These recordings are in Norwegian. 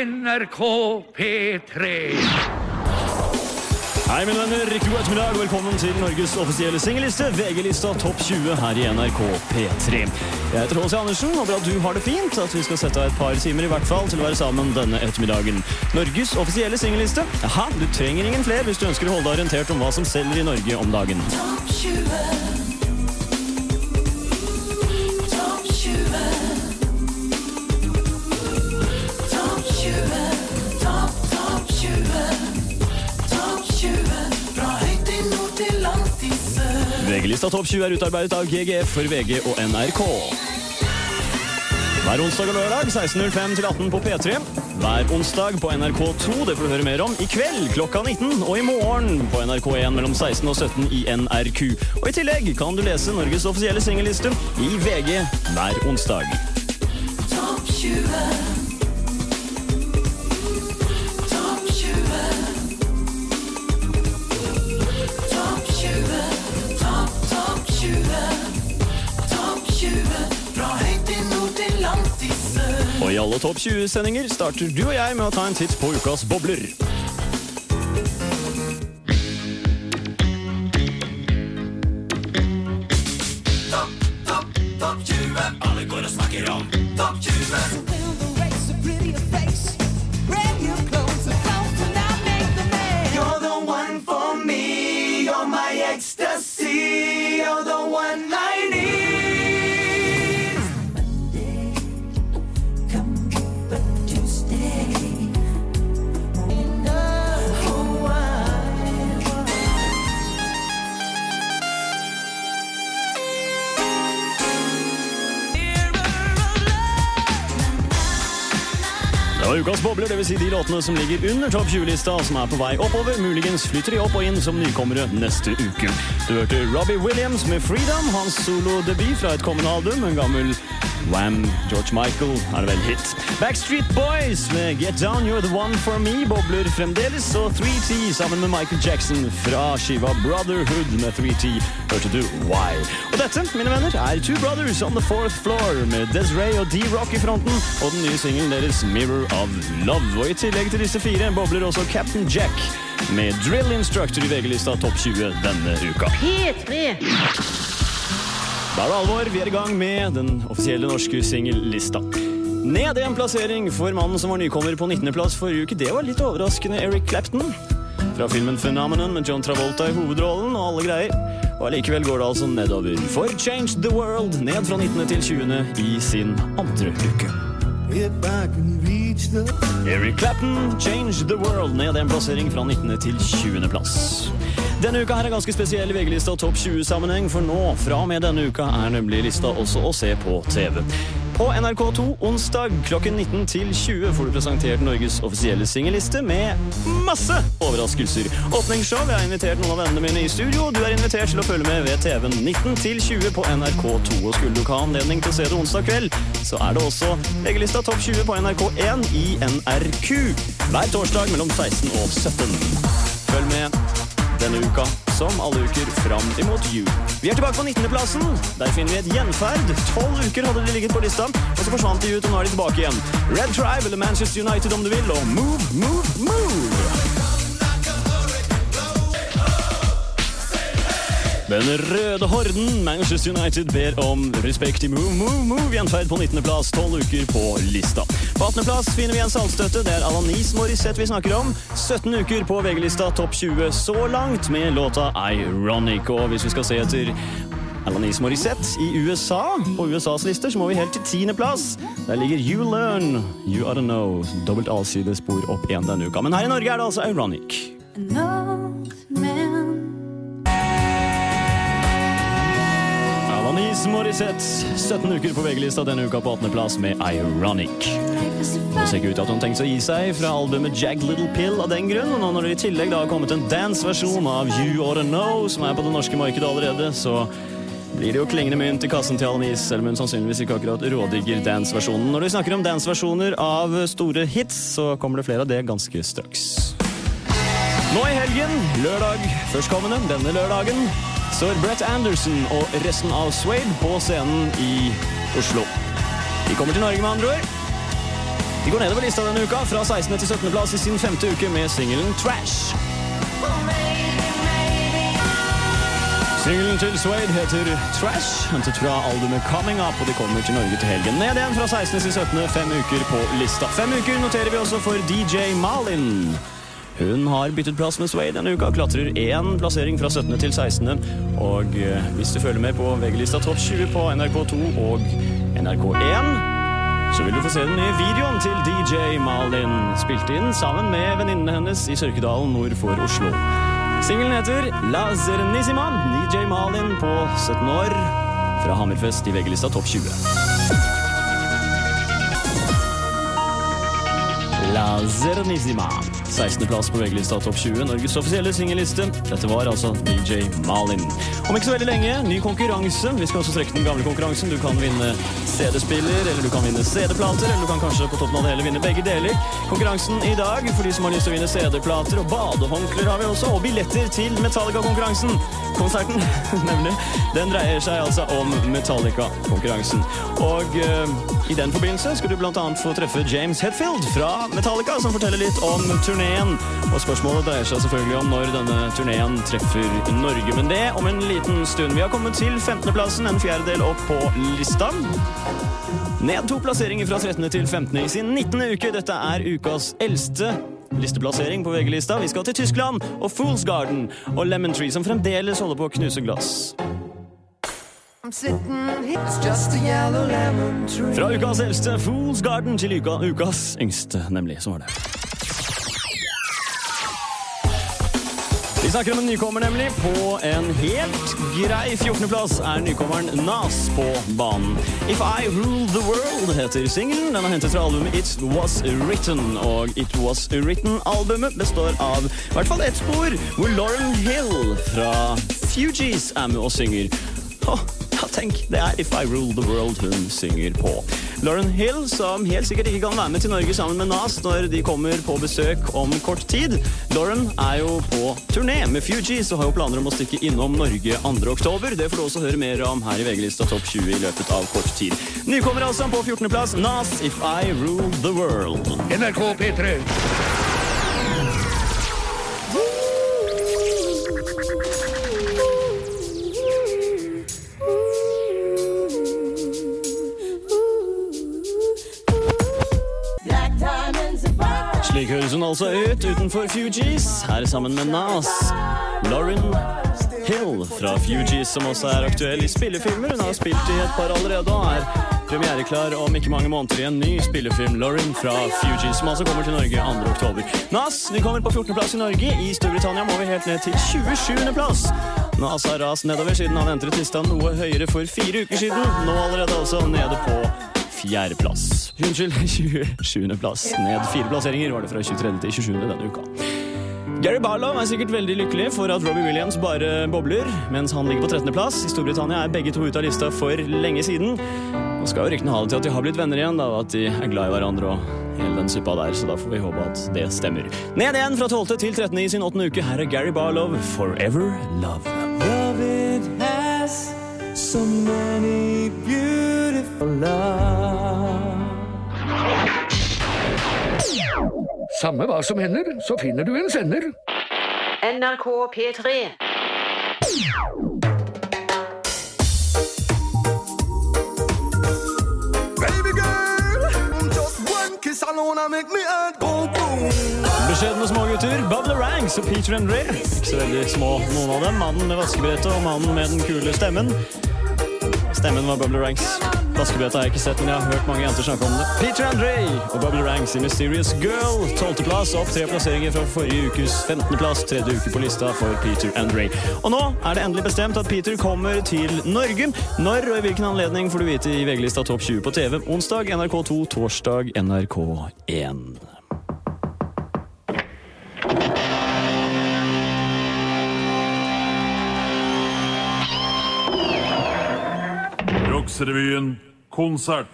NRK P3. Hei, mine venner. Riktig god ettermiddag og velkommen til Norges offisielle singelliste, VG-lista Topp 20 her i NRK P3. Jeg heter H.C. Andersen, håper at du har det fint, at vi skal sette av et par timer i hvert fall til å være sammen denne ettermiddagen. Norges offisielle singelliste. Jaha, du trenger ingen flere hvis du ønsker å holde deg orientert om hva som selger i Norge om dagen. Topp 20. sør. VG-lista Topp 20 er utarbeidet av GGF for VG og NRK. Hver onsdag og lørdag 16.05 til 18 på P3. Hver onsdag på NRK2, det får du høre mer om, i kveld klokka 19. Og i morgen på NRK1 mellom 16 og 17 i NRQ. Og i tillegg kan du lese Norges offisielle singelliste i VG hver onsdag. Topp 20. alle Topp 20-sendinger starter du og jeg med å ta en titt på ukas bobler. Ukas bobler, dvs. Si de låtene som ligger under Topp 20-lista, som er på vei oppover. Muligens flytter de opp og inn som nykommere neste uke. Du hørte Robbie Williams med 'Freedom', hans solodebut fra et kommende album. En gammel Wham! George Michael er vel hit. Backstreet Boys med 'Get Down, You're The One For Me' bobler fremdeles. Og 3T sammen med Michael Jackson fra skiva Brotherhood med 3T hørte du Why. Og dette, mine venner, er Two Brothers On The Fourth Floor med Desiree og D-Rock i fronten og den nye singelen deres Mirror of Love. Og i tillegg til disse fire bobler også Captain Jack med Drill Instructor i VG-lista Topp 20 denne uka. Da er det alvor. Vi er i gang med den offisielle norske singellista. Ned en plassering for mannen som var nykommer på 19.-plass forrige uke. Det var litt overraskende Eric Clapton. Fra filmen Phenomenon med John Travolta i hovedrollen og alle greier. Og allikevel går det altså nedover. For Change the World ned fra 19. til 20. i sin andre uke. Eric Clapton, Change the World, ned en plassering fra 19. til 20. plass. Denne uka her er ganske spesiell VG-lista Topp 20-sammenheng, for nå, fra og med denne uka, er nemlig lista også å se på TV. På NRK2 onsdag klokken 19 til 20 får du presentert Norges offisielle singelliste med masse overraskelser. Åpningsshow. Jeg har invitert noen av vennene mine i studio. Du er invitert til å følge med ved TV-en 19 til 20 på NRK2. Og skulle du ikke ha anledning til å se det onsdag kveld, så er det også VG-lista Topp 20 på NRK1 i NRQ Hver torsdag mellom 16 og 17. Følg med denne uka, som alle uker fram imot jul. Vi er tilbake på 19.-plassen. Der finner vi et gjenferd. Tolv uker hadde de ligget på lista, og så forsvant de ut, og nå er de tilbake igjen. Red Tribe eller Manchester United om du vil, og Move, Move, Move. Den røde horden, Manchester United, ber om respekt i Move, Move, Move. Gjenferd på 19.-plass, tolv uker på lista. På 18.-plass finner vi en saltstøtte. Det er Alanis Morissette vi snakker om. 17 uker på VG-lista Topp 20 så langt med låta Ironic. Og hvis vi skal se etter Alanis Morissette i USA, på USAs lister, så må vi helt til tiendeplass. Der ligger You Learn, You Oughta Know. Dobbelt A-sidespor opp igjen denne uka. Men her i Norge er det altså Ironic. Alanis Morissette, 17 uker på VG-lista denne uka på 18.-plass med Ironic. Det ser ikke ut til at hun tenkte å gi seg fra albumet Jagged Little Pill av den grunn, og nå når det i tillegg da har kommet en dance-versjon av You Oughta Know, som er på det norske markedet allerede, så blir det jo klingende mynt i kassen til Alanis, selv om hun sannsynligvis ikke akkurat rådigger dance-versjonen. Når vi snakker om dance-versjoner av store hits, så kommer det flere av det ganske straks. Nå i helgen, lørdag førstkommende, denne lørdagen, står Brett Anderson og resten av Swade på scenen i Oslo. De kommer til Norge, med andre ord. De går nedover lista denne uka, fra 16. til 17. plass i sin femte uke med singelen Trash. Singelen til Swade heter Trash, hentet fra albumet Coming Up, og de kommer til Norge til helgen. Ned igjen fra 16. til 17. Fem uker på lista. Fem uker noterer vi også for DJ Malin. Hun har byttet plass med Sway denne uka, klatrer én plassering fra 17. til 16. Og eh, hvis du følger med på VG-lista Topp 20 på NRK2 og NRK1, så vil du få se den nye videoen til DJ Malin, spilt inn sammen med venninnene hennes i Sørkedalen nord for Oslo. Singelen heter La Serenissima, DJ Malin på 17 år fra Hammerfest i VG-lista Topp 20. La Zernissima. 16. plass på VG-lista Topp 20, Norges offisielle singelliste. Dette var altså DJ Malin. Om ikke så veldig lenge, ny konkurranse. Vi skal også trekke den gamle konkurransen. Du kan vinne CD-spiller, eller du kan vinne CD-plater, eller du kan kanskje på toppen av det hele vinne begge deler. Konkurransen i dag for de som har lyst til å vinne CD-plater, og badehåndklær har vi også, og billetter til Metallica-konkurransen. Konserten, nemlig. Den dreier seg altså om Metallica-konkurransen. Og uh, i den forbindelse skal du annet få treffe James Hetfield fra Metallica, som forteller litt om turneen. Og spørsmålet dreier seg selvfølgelig om når denne turneen treffer Norge. Men det om en liten stund. Vi har kommet til 15.-plassen, en fjerdedel opp på lista. Ned to plasseringer fra 13. til 15. i sin 19. uke. Dette er ukas eldste listeplassering på VG-lista. Vi skal til Tyskland og Fools Garden og Lemon Tree, som fremdeles holder på å knuse glass. Fra ukas eldste Fools Garden til uka, ukas yngste, nemlig. Så var det. Vi snakker om en nykommer, nemlig. På en helt grei 14.-plass er nykommeren Nas på banen. If I Rule The World heter singelen. Den er hentet fra albumet It Was Written. Og It Was Written-albumet består av i hvert fall ett spor, hvor Lauren Hill fra Fugees er med og synger. Åh, ja, tenk, det er If I Rule The World hun synger på. Lauren Hill, som helt sikkert ikke kan være med til Norge sammen med Nas når de kommer på besøk om kort tid. Lauren er jo på turné med Fugees og har jo planer om å stikke innom Norge 2. oktober. Det får du også høre mer om her i VG-lista Topp 20 i løpet av kort tid. Nykommer altså på 14. plass, Nas If I Rule The World. NRK P3. Slik høres hun altså ut utenfor Fugees, her sammen med Nas. Lauren Hill fra Fugees, som også er aktuell i spillefilmer. Hun har spilt i et par allerede og er premiereklar om ikke mange måneder i en ny spillefilm. Lauren fra Fugees, som altså kommer til Norge 2. oktober. Nas de kommer på 14. plass i Norge. I Storbritannia må vi helt ned til 27. plass. Nas har rast nedover siden han entret lista noe høyere for fire uker siden. Nå allerede også nede på fjerdeplass. Unnskyld, 27. plass. Ned fire plasseringer var det fra 23. til 27. denne uka. Gary Barlow er sikkert veldig lykkelig for at Robbie Williams bare bobler, mens han ligger på 13. plass. I Storbritannia er begge to ute av lista for lenge siden. Nå skal jo ryktene ha det til at de har blitt venner igjen, da, at de er glad i hverandre og hele den suppa der, så da får vi håpe at det stemmer. Ned igjen fra 12. til 13. i sin åttende uke. Her er Gary Barlow, Forever Love. Love it has so many beautiful love. Samme hva som hender, så finner du en sender. NRK P3. Baby girl, just one kiss alone and make me heart go boom. Beskjedne smågutter, Bubble Ranks og Peter and Ray. Ikke så veldig små, noen av dem. Mannen med vaskebrettet og mannen med den kule stemmen. Stemmen var Bubble Ranks. Vaskebrettet har jeg ikke sett, men jeg har hørt mange jenter snakke om det. Peter and og Bubble Ranks i Mysterious Girl. Tolvteplass, opp tre plasseringer fra forrige ukes 15.-plass. Tredje uke på lista for Peter and Og nå er det endelig bestemt at Peter kommer til Norge. Når og i hvilken anledning får du vite i VG-lista Topp 20 på TV. Onsdag NRK2, torsdag NRK1. Rocksrevyen konsert.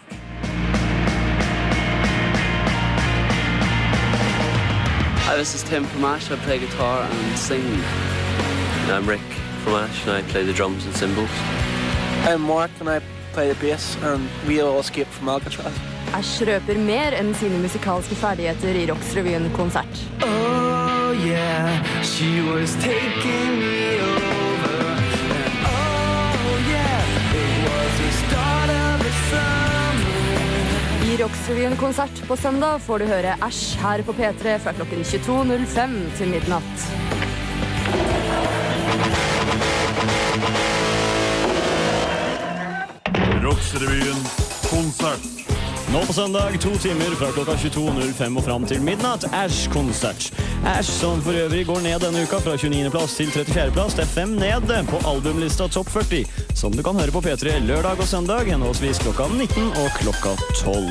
Hi, this is Tim from Ash. I play guitar and sing. I'm Rick from Ash and I play the drums and cymbals. I'm Mark and I play the bass and we are all escaped from Alcatraz. Æsj røper mer enn sine musikalske ferdigheter i Rocksrevyen konsert. Oh yeah, she was taking me over. Summer. Rocksrevyen konsert på søndag får du høre Æsj her på P3 fra klokken 22.05 til midnatt. Rocksrevyen konsert. Nå på søndag, to timer fra klokka 22.05 og fram til midnatt, Ash-konsert. Ash som for øvrig går ned denne uka fra 29. plass til 34. plass, det er fem ned på albumlista Topp 40, som du kan høre på P3 lørdag og søndag, henholdsvis klokka 19 og klokka 12.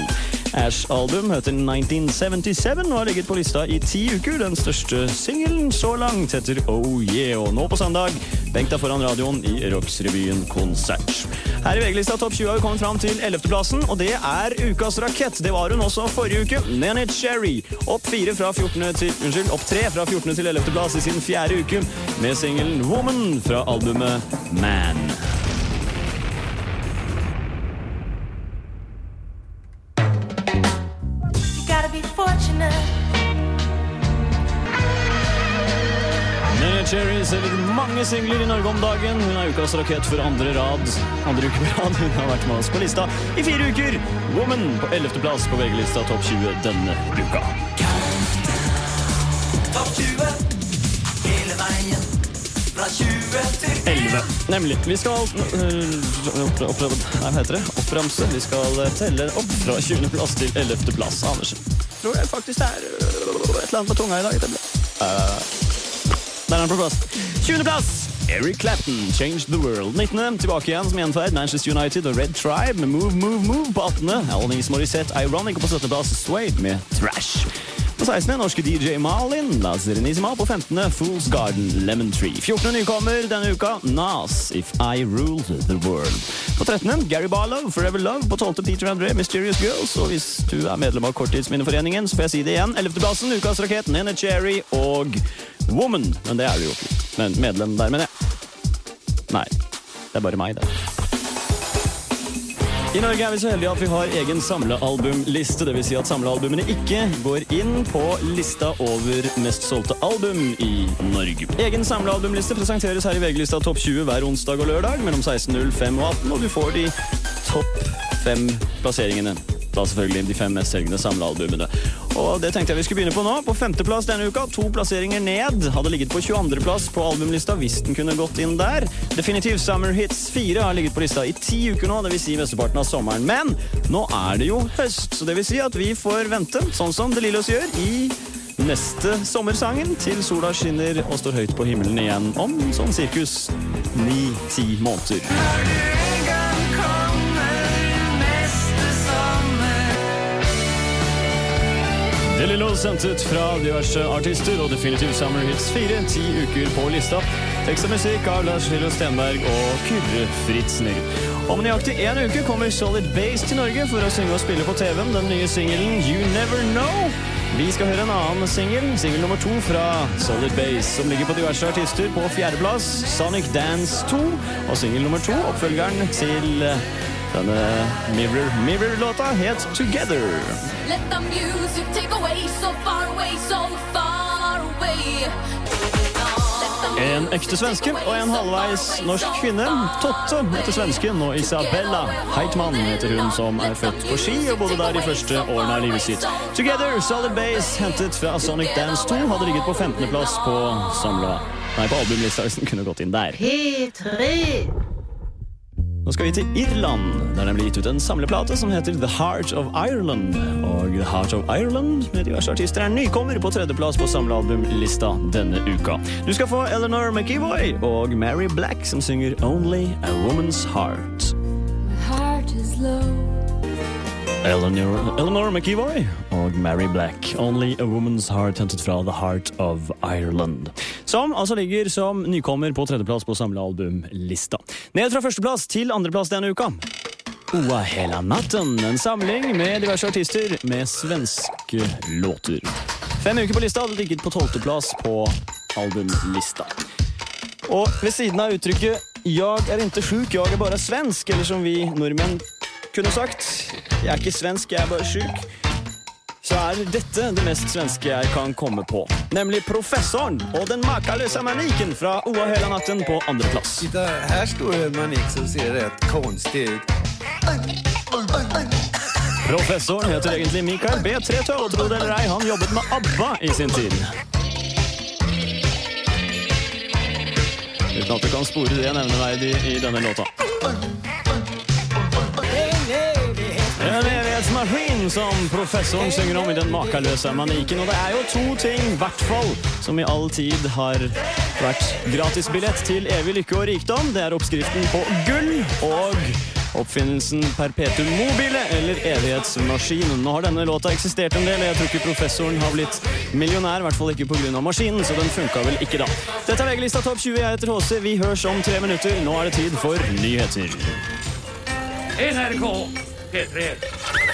Ash-album heter 1977 og har ligget på lista i ti uker. Den største singelen så langt heter Oh Yeah. Og nå på søndag, benk deg foran radioen i Rocksrevyen konsert. Her i VG-lista Topp 20 har vi kommet fram til 11.-plassen, og det er ukas rakett. Det var hun også forrige uke. Nenit Cherry. Opp fire fra 14. til, unnskyld, opp tre fra 14. til 11. plass i sin fjerde uke med singelen Woman fra albumet Man. Selger mange singler i Norge om dagen. Hun er ukas rakett for andre rad. Andre uke på rad. Hun har vært med oss på lista i fire uker. Woman på 11. plass på VG-lista Topp 20 denne uka. Topp 20. Hele veien fra 20 til 11. Nemlig. Vi skal øh, opp, opp, Nei, hva heter det? Oppramse. Vi skal øh, telle opp fra 20. plass til 11. plass. Andersen. Tror jeg faktisk det er øh, et eller annet på tunga i dag. Det ble. Uh, der er han på plass. 20. plass. Eric Clapton, 'Change the World. 19. Tilbake igjen som gjenferd. Manchester United og Red Tribe med Move, Move, Move på 18. Alanis Morissette, Ironic. På 17. plass Suede med 'Trash'. På 16. norske DJ Malin, Lazerenissima. På 15. Fool's Garden, Lemon Tree. 14. nykommer denne uka, Nas, If I Ruled the World. På 13. Gary Barlow, Forever Love. På 12. Peter André, Mysterious Girls. Og hvis du er medlem av Korttidsminneforeningen, så får jeg si det igjen. 11. plassen, ukas rakett, Nene Cherry og Woman. Men det er du jo ikke. Men medlem der, mener jeg. Nei, det er bare meg, det. I Norge er vi så heldige at vi har egen samlealbumliste. Dvs. Si at samlealbumene ikke går inn på lista over mest solgte album i Norge. Egen samlealbumliste presenteres her i VG-lista Topp 20 hver onsdag og lørdag mellom 16.05 og 18, og du får de topp fem plasseringene. Da selvfølgelig de fem mest selgende samlealbumene. Og det tenkte jeg vi skulle begynne på nå. På femteplass denne uka, to plasseringer ned. Hadde ligget på 22.-plass på albumlista hvis den kunne gått inn der. Definitive Summer Hits 4 har ligget på lista i ti uker nå, dvs. Si mesteparten av sommeren. Men nå er det jo høst, så det vil si at vi får vente, sånn som De Lillos gjør, i neste sommersangen til sola skinner og står høyt på himmelen igjen om sånn sirkus ni-ti måneder. Det lille sendt ut fra diverse artister og definitivt Summer Hits 4, ti uker på lista. Tekst og musikk av Lars Lillo Stenberg og Kyrre Fritzner. Om nøyaktig én uke kommer Solid Base til Norge for å synge og spille på TV-en den nye singelen You Never Know. Vi skal høre en annen singel, singel nummer to fra Solid Base, som ligger på diverse artister på fjerdeplass, Sonic Dance 2, og singel nummer to, oppfølgeren til denne Mirror Mirror-låta, het Together. Let the music take away, so far away, so far away. En ekte svenske og en halvveis norsk kvinne. Totte heter svensken, og Isabella Heitmann heter hun, som er født på Ski og bodde der de første årene av livet sitt. Together, Solid Base, hentet fra Sonic Dance 2, hadde ligget på 15.-plass på samla Nei, på albumlista, hvis den kunne gått inn der. P3. Nå skal vi til Irland, der det blir gitt ut en samleplate som heter The Heart of Ireland. Og The Heart of Ireland med diverse artister er nykommer på tredjeplass på samlealbumlista denne uka. Du skal få Eleanor McEvoy og Mary Black som synger Only a Woman's Heart. My Heart is low. Eleanor, Eleanor McEvoy og Mary Black. Only a Woman's Heart hentet fra The Heart of Ireland. Som altså ligger som nykommer på tredjeplass på samlealbumlista. Ned fra førsteplass til andreplass denne uka. Oa hela natten, en samling med diverse artister med svenske låter. Fem uker på lista hadde ligget på tolvteplass på albumlista. Og ved siden av uttrykket 'jeg er ikke sjuk, jeg er bare svensk', eller som vi nordmenn kunne sagt. Jeg er ikke svensk, jeg er bare sjuk. Så er dette det mest svenske jeg kan komme på. Nemlig Professoren og den makaløse maniken fra Oa hele natten på andreplass. Her står en manik som ser rett konstig ut. Professoren heter egentlig Mikael B3 og tro det eller ei, han jobbet med ABBA i sin tid. Uten at du kan spore det nevneverdig i denne låta. Som professoren synger om i Den makaløse maniken. Og det er jo to ting, i hvert fall, som i all tid har vært gratisbillett til evig lykke og rikdom. Det er oppskriften på gull og oppfinnelsen perpetuum mobile, eller evighetsmaskinen. Nå har denne låta eksistert en del, og jeg tror ikke professoren har blitt millionær, i hvert fall ikke pga. maskinen, så den funka vel ikke da. Dette er VG-lista Topp 20. Jeg heter HC. Vi høres om tre minutter. Nå er det tid for nyheter. NRK P3.